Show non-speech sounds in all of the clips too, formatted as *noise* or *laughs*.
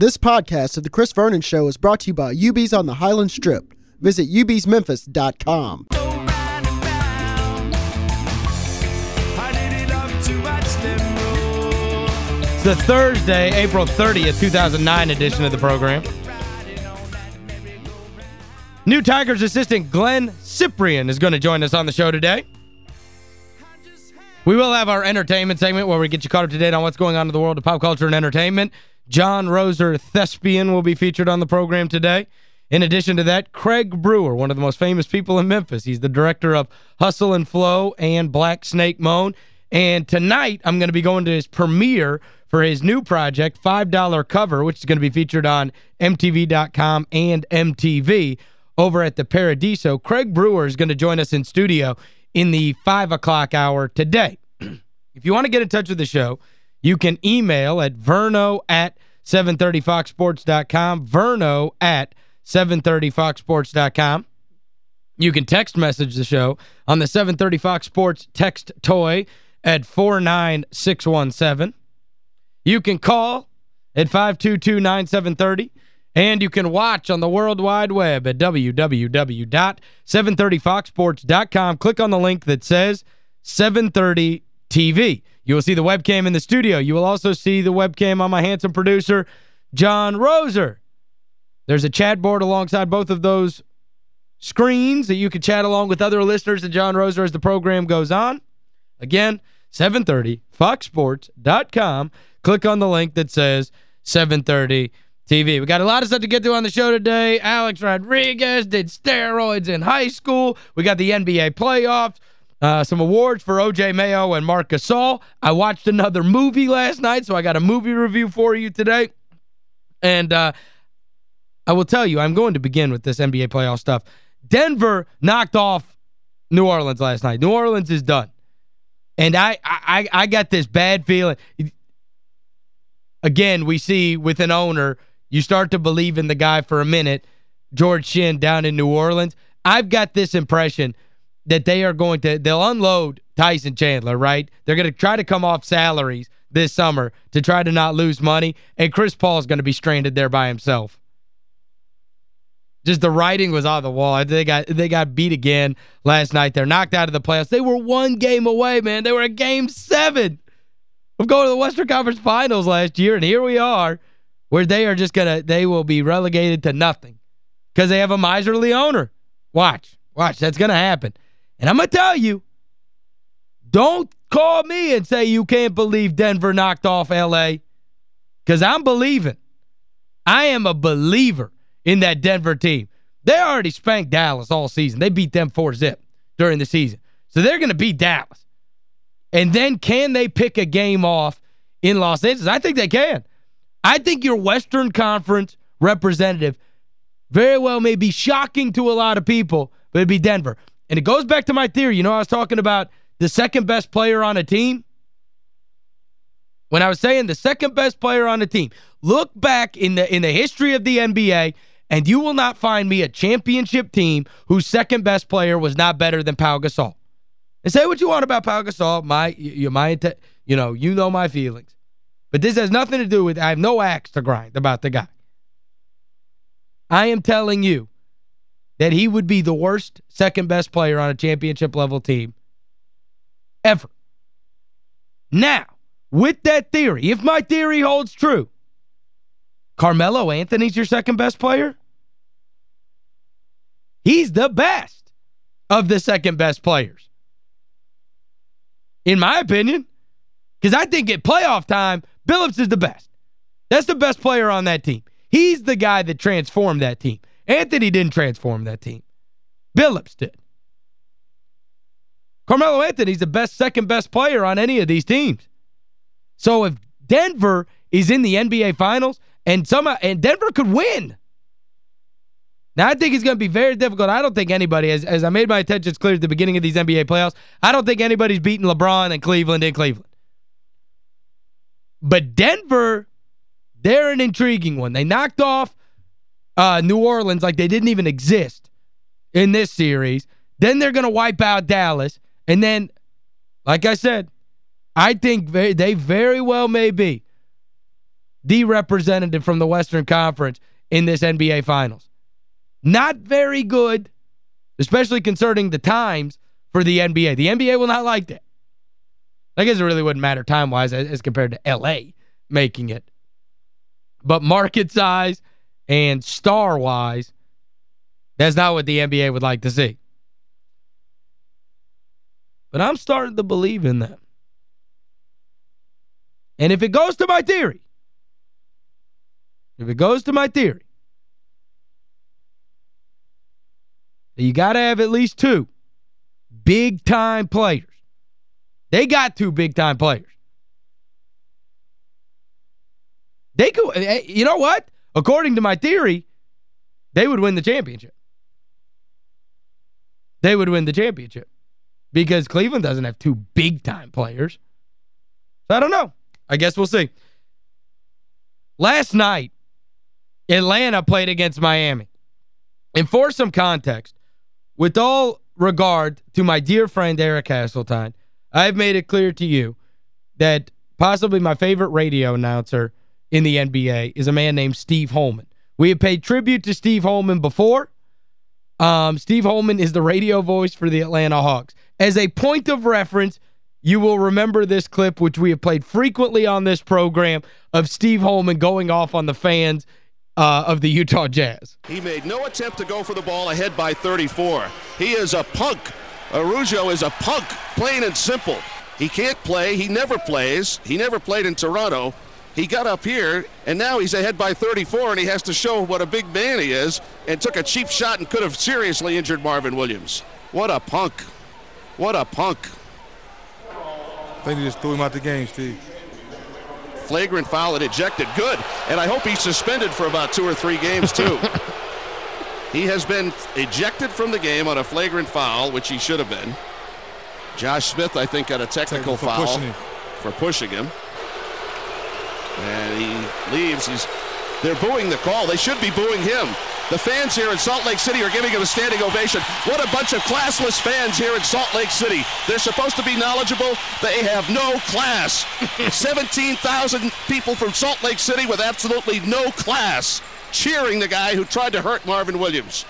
This podcast of The Chris Vernon Show is brought to you by UB's on the Highland Strip. Visit ubsmemphis.com. It's the Thursday, April 30th, 2009 edition of the program. New Tigers assistant Glynn Cyprien is going to join us on the show today. We will have our entertainment segment where we get you caught up to date on what's going on in the world of pop culture and entertainment. John Roser Thespian will be featured on the program today. In addition to that, Craig Brewer, one of the most famous people in Memphis. He's the director of Hustle and Flow and Black Snake Moan. And tonight, I'm going to be going to his premiere for his new project, $5 Cover, which is going to be featured on MTV.com and MTV over at the Paradiso. Craig Brewer is going to join us in studio in the 5 o'clock hour today. *clears throat* if you want to get in touch with the show, you can email at verno at 730foxsports.com, verno at 730foxsports.com. You can text message the show on the 730 Fox Sports text toy at 49617. You can call at 522-9730. And you can watch on the World Wide Web at www.730foxsports.com. Click on the link that says 730 TV. You will see the webcam in the studio. You will also see the webcam on my handsome producer, John Roser. There's a chat board alongside both of those screens that you can chat along with other listeners and John Roser as the program goes on. Again, 730 foxsports.com. Click on the link that says 730 TV. We got a lot of stuff to get to on the show today. Alex Rodriguez did steroids in high school. We got the NBA playoffs. Uh, some awards for O.J. Mayo and Marc Gasol. I watched another movie last night, so I got a movie review for you today. And uh, I will tell you, I'm going to begin with this NBA playoff stuff. Denver knocked off New Orleans last night. New Orleans is done. And I I I got this bad feeling. Again, we see with an owner, you start to believe in the guy for a minute, George Shinn down in New Orleans. I've got this impression that they are going to, they'll unload Tyson Chandler, right? They're going to try to come off salaries this summer to try to not lose money, and Chris Paul's going to be stranded there by himself. Just the writing was on the wall. They got they got beat again last night. They're knocked out of the playoffs. They were one game away, man. They were a game seven of going to the Western Conference Finals last year, and here we are where they are just going to, they will be relegated to nothing because they have a miserly owner. Watch. Watch. That's going to happen. And I'm going to tell you, don't call me and say you can't believe Denver knocked off L.A. because I'm believing. I am a believer in that Denver team. They already spanked Dallas all season. They beat them 4-zip during the season. So they're going to beat Dallas. And then can they pick a game off in Los Angeles? I think they can. I think your Western Conference representative very well may be shocking to a lot of people, but it'd be Denver. And it goes back to my theory. You know, I was talking about the second best player on a team. When I was saying the second best player on a team, look back in the in the history of the NBA and you will not find me a championship team whose second best player was not better than Pau Gasol. And say what you want about Pau Gasol, my you my you know, you know my feelings. But this has nothing to do with I have no axe to grind about the guy. I am telling you that he would be the worst second best player on a championship level team ever. Now, with that theory, if my theory holds true, Carmelo Anthony's your second best player? He's the best of the second best players. In my opinion. Because I think at playoff time, Billups is the best. That's the best player on that team. He's the guy that transformed that team. Anthony didn't transform that team. Billups did. Carmelo Anthony's the best second best player on any of these teams. So if Denver is in the NBA Finals and somehow and Denver could win. Now, I think it's going to be very difficult. I don't think anybody, as, as I made my intentions clear at the beginning of these NBA playoffs, I don't think anybody's beating LeBron and Cleveland in Cleveland. But Denver, they're an intriguing one. They knocked off uh, New Orleans like they didn't even exist in this series. Then they're going to wipe out Dallas. And then, like I said, I think they very well may be the representative from the Western Conference in this NBA Finals. Not very good, especially concerning the times for the NBA. The NBA will not like that. I guess it really wouldn't matter time-wise as compared to L.A. making it. But market size and star-wise, that's not what the NBA would like to see. But I'm starting to believe in them. And if it goes to my theory, if it goes to my theory, you got to have at least two big-time players. They got two big-time players. They could, eh, you know what? According to my theory, they would win the championship. They would win the championship because Cleveland doesn't have two big-time players. So I don't know. I guess we'll see. Last night, Atlanta played against Miami. And for some context, with all regard to my dear friend Eric Hasseltine, I've made it clear to you that possibly my favorite radio announcer in the NBA is a man named Steve Holman. We have paid tribute to Steve Holman before. Um, Steve Holman is the radio voice for the Atlanta Hawks. As a point of reference, you will remember this clip, which we have played frequently on this program, of Steve Holman going off on the fans uh, of the Utah Jazz. He made no attempt to go for the ball ahead by 34. He is a punk. Araujo is a punk, plain and simple. He can't play. He never plays. He never played in Toronto. He got up here, and now he's ahead by 34, and he has to show what a big man he is, and took a cheap shot and could have seriously injured Marvin Williams. What a punk. What a punk. I think they just threw him out the game, Steve. Flagrant foul and ejected. Good. And I hope he's suspended for about two or three games, too. *laughs* he has been ejected from the game on a flagrant foul, which he should have been. Josh Smith, I think, got a technical for foul pushing for pushing him. Leaves. He's they're booing the call. They should be booing him. The fans here in Salt Lake City are giving him a standing ovation. What a bunch of classless fans here in Salt Lake City. They're supposed to be knowledgeable. They have no class. *laughs* 17,000 people from Salt Lake City with absolutely no class cheering the guy who tried to hurt Marvin Williams.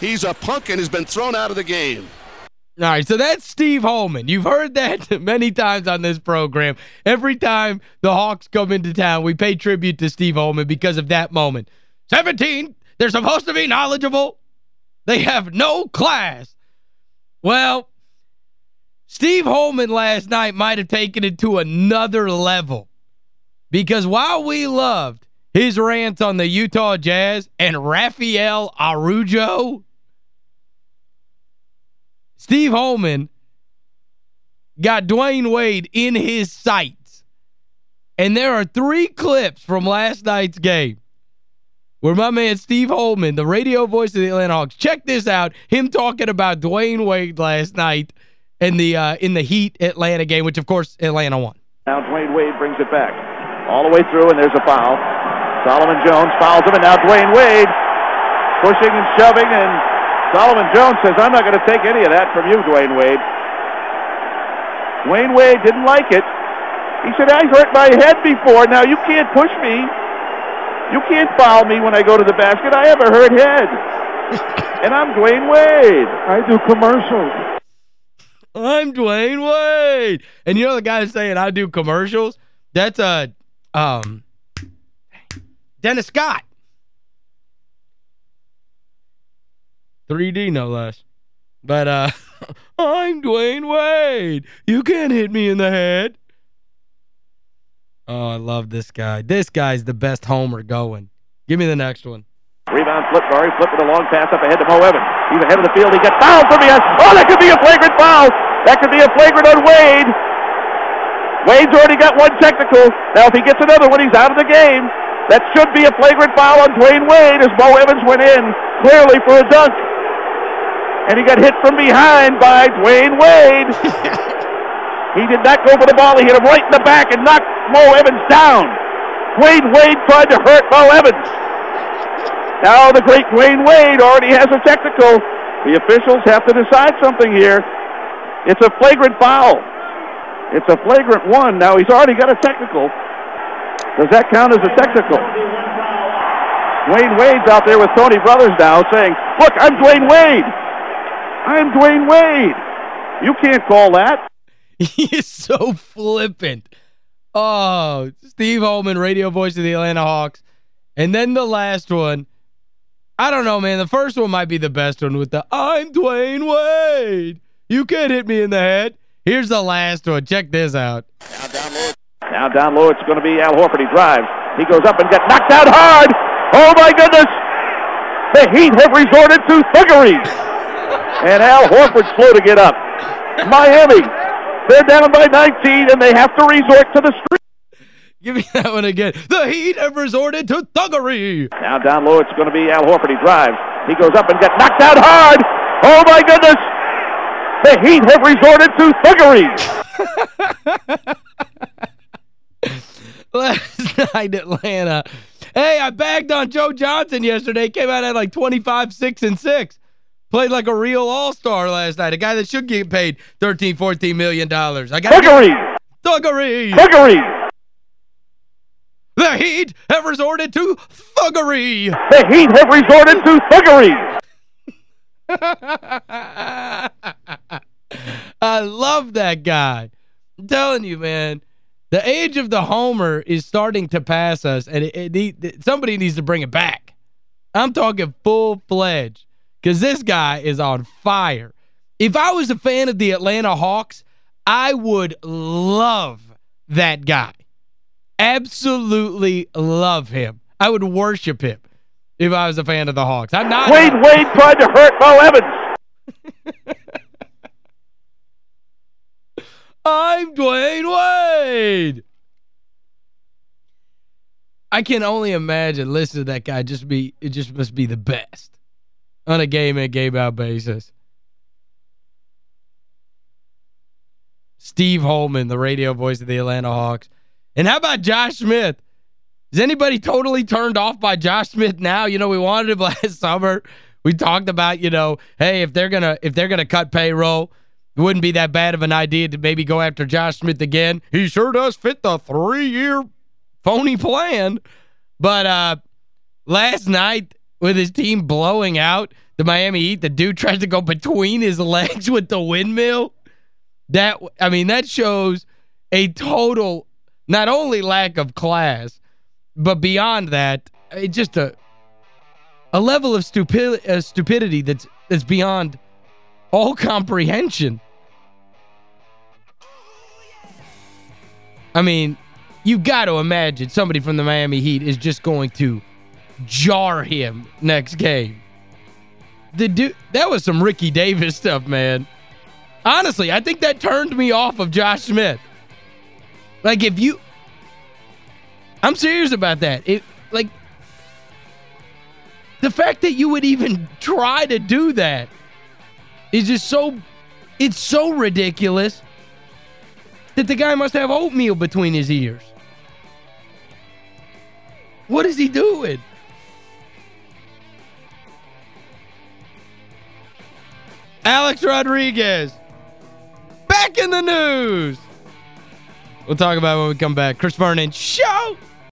He's a punk and has been thrown out of the game. All right, so that's Steve Holman. You've heard that *laughs* many times on this program. Every time the Hawks come into town, we pay tribute to Steve Holman because of that moment. 17, they're supposed to be knowledgeable. They have no class. Well, Steve Holman last night might have taken it to another level. Because while we loved his rants on the Utah Jazz and Rafael Araujo Steve Holman got Dwyane Wade in his sights. And there are three clips from last night's game where my man Steve Holman, the radio voice of the Atlanta Hawks, check this out, him talking about Dwyane Wade last night in the uh, in the Heat Atlanta game, which, of course, Atlanta won. Now Dwyane Wade brings it back. All the way through, and there's a foul. Solomon Jones fouls him, and now Dwyane Wade pushing and shoving, and Solomon Jones says, I'm not going to take any of that from you, Dwyane Wade. Dwyane Wade didn't like it. He said, I hurt my head before. Now you can't push me. You can't foul me when I go to the basket. I have a hurt head. *laughs* and I'm Dwyane Wade. I do commercials. I'm Dwyane Wade. And you know the guy saying I do commercials? That's uh um Dennis Scott. 3D no less. But uh *laughs* I'm Dwyane Wade. You can't hit me in the head. Oh, I love this guy. This guy's the best homer going. Give me the next one. Rebound flip, Murray flipping a long pass up ahead to Mo Evans. He's ahead of the field. He gets fouled from behind. Oh, that could be a flagrant foul. That could be a flagrant on Wade. Wade's already got one technical. Now, if he gets another one, he's out of the game. That should be a flagrant foul on Dwyane Wade as Mo Evans went in clearly for a dunk and he got hit from behind by Dwyane Wade. *laughs* he did not go for the ball. He hit him right in the back and knocked Mo Evans down. Dwyane Wade tried to hurt Mo Evans. Now the great Dwyane Wade already has a technical. The officials have to decide something here. It's a flagrant foul. It's a flagrant one. Now he's already got a technical. Does that count as a technical? Dwyane Wade's out there with Tony Brothers now saying, look, I'm Dwyane Wade. I'm Dwyane Wade. You can't call that. *laughs* He's so flippant. Oh, Steve Holman, radio voice of the Atlanta Hawks. And then the last one, I don't know, man. The first one might be the best one with the, I'm Dwyane Wade. You can't hit me in the head. Here's the last one. Check this out. Now down low, it's going to be Al Horford. He drives. He goes up and gets knocked out hard. Oh, my goodness. The Heat have resorted to thuggery. And Al Horford's slow to get up. Miami, they're down by 19, and they have to resort to the street. Give me that one again. The Heat have resorted to thuggery. Now down low, it's going to be Al Horford. He drives. He goes up and gets knocked out hard. Oh, my goodness. The Heat have resorted to thuggery. *laughs* Last night, Atlanta. Hey, I bagged on Joe Johnson yesterday. Came out at like 25, 6, and 6. Played like a real all-star last night. A guy that should get paid 13, 14 million dollars. I got Thuggery. Thuggery. Thuggery. The Heat have resorted to thuggery. The Heat have resorted to thuggery. *laughs* I love that guy. I'm telling you, man. The age of the homer is starting to pass us, and it, it, it, somebody needs to bring it back. I'm talking full-fledged because this guy is on fire. If I was a fan of the Atlanta Hawks, I would love that guy. Absolutely love him. I would worship him if I was a fan of the Hawks. I'm not. Wade Wade tried to hurt Mo Evans. *laughs* I'm Dwyane Wade. I can only imagine listen to that guy just be it just must be the best on a game in game out basis. Steve Holman, the radio voice of the Atlanta Hawks. And how about Josh Smith? Is anybody totally turned off by Josh Smith now? You know, we wanted him *laughs* last summer. We talked about, you know, hey, if they're gonna if they're gonna cut payroll, it wouldn't be that bad of an idea to maybe go after Josh Smith again. He sure does fit the three-year phony plan. But uh, last night, with his team blowing out the Miami Heat, the dude tries to go between his *laughs* legs with the windmill. That I mean, that shows a total, not only lack of class, but beyond that, it just a a level of stupid, uh, stupidity that's that's beyond all comprehension. I mean, you got to imagine somebody from the Miami Heat is just going to jar him next game. The dude, that was some Ricky Davis stuff, man. Honestly, I think that turned me off of Josh Smith. Like, if you... I'm serious about that. It Like, the fact that you would even try to do that is just so... It's so ridiculous that the guy must have oatmeal between his ears. What is he doing? Alex Rodriguez. Back in the news. We'll talk about when we come back. Chris Vernon, show!